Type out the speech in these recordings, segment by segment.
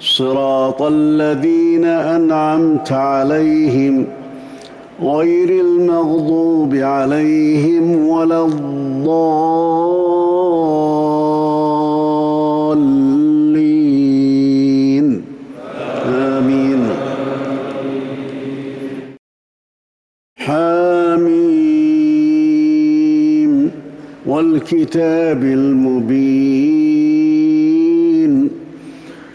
صراط الذين أنعمت عليهم غير المغضوب عليهم ولا الضالين. آمين. حاميم والكتاب المبين.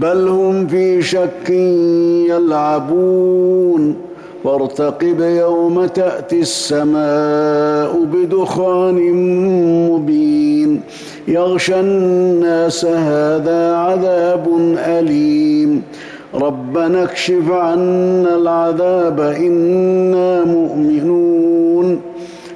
بل هم في شك يلعبون. وارتقب يوم تأتي السماء بدخان مبين. يغشى الناس هذا عذاب أليم. ربنا اكشف عنا العذاب إنا مؤمنون.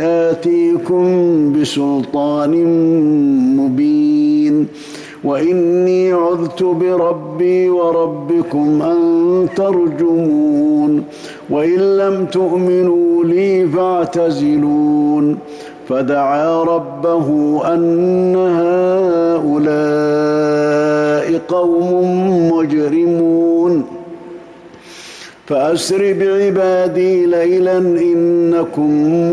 آتيكم بسلطان مبين وإني عذت بربي وربكم أن ترجمون وإن لم تؤمنوا لي فاعتزلون فدعا ربه أن هؤلاء قوم مجرمون فأسر بعبادي ليلا إنكم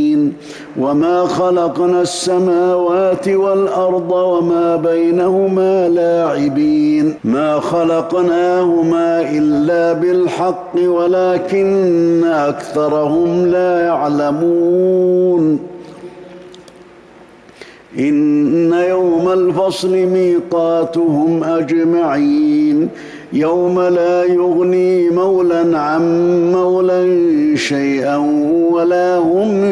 وما خلقنا السماوات والأرض وما بينهما لاعبين ما خلقناهما إلا بالحق ولكن أكثرهم لا يعلمون إن يوم الفصل ميقاتهم أجمعين يوم لا يغني مولا عن مولا شيئا ولا هم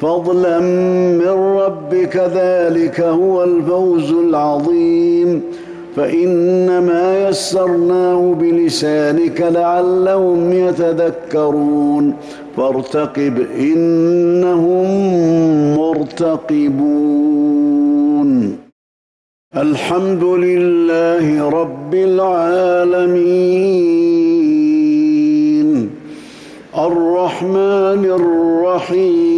فضلا من ربك ذلك هو الفوز العظيم. فإنما يسرناه بلسانك لعلهم يتذكرون. فارتقب إنهم مرتقبون. الحمد لله رب العالمين. الرحمن الرحيم.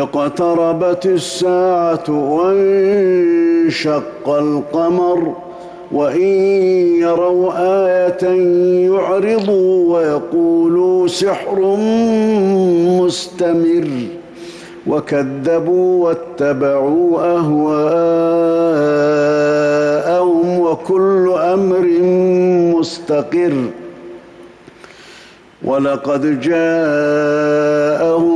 اقتربت الساعة وانشق القمر وإن يروا آية يعرضوا ويقولوا سحر مستمر وكذبوا واتبعوا أهواءهم وكل أمر مستقر ولقد جاءهم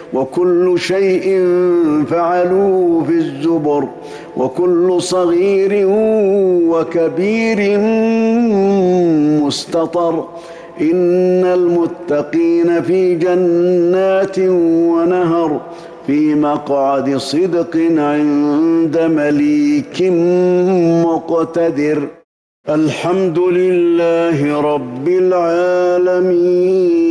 وكل شيء فعلوه في الزبر وكل صغير وكبير مستطر. إن المتقين في جنات ونهر في مقعد صدق عند مليك مقتدر. الحمد لله رب العالمين.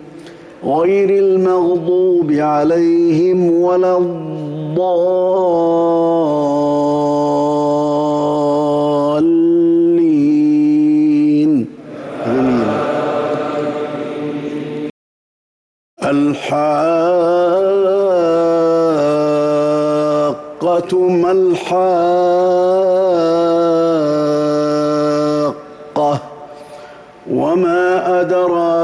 غير المغضوب عليهم ولا الضالين. امين الحاقة ما الحاقة وما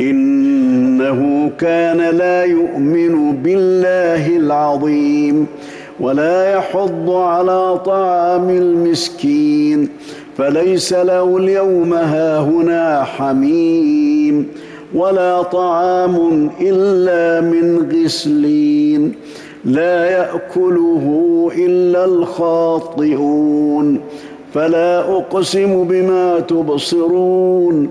إنه كان لا يؤمن بالله العظيم ولا يحض على طعام المسكين فليس له اليوم هاهنا حميم ولا طعام إلا من غسلين لا يأكله إلا الخاطئون فلا أقسم بما تبصرون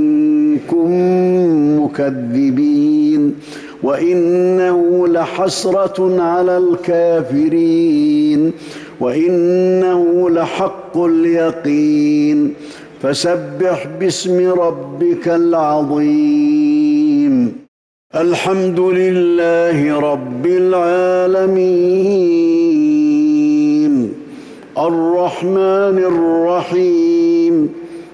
مكذبين وإنه لحسرة على الكافرين وإنه لحق اليقين فسبح باسم ربك العظيم الحمد لله رب العالمين الرحمن الرحيم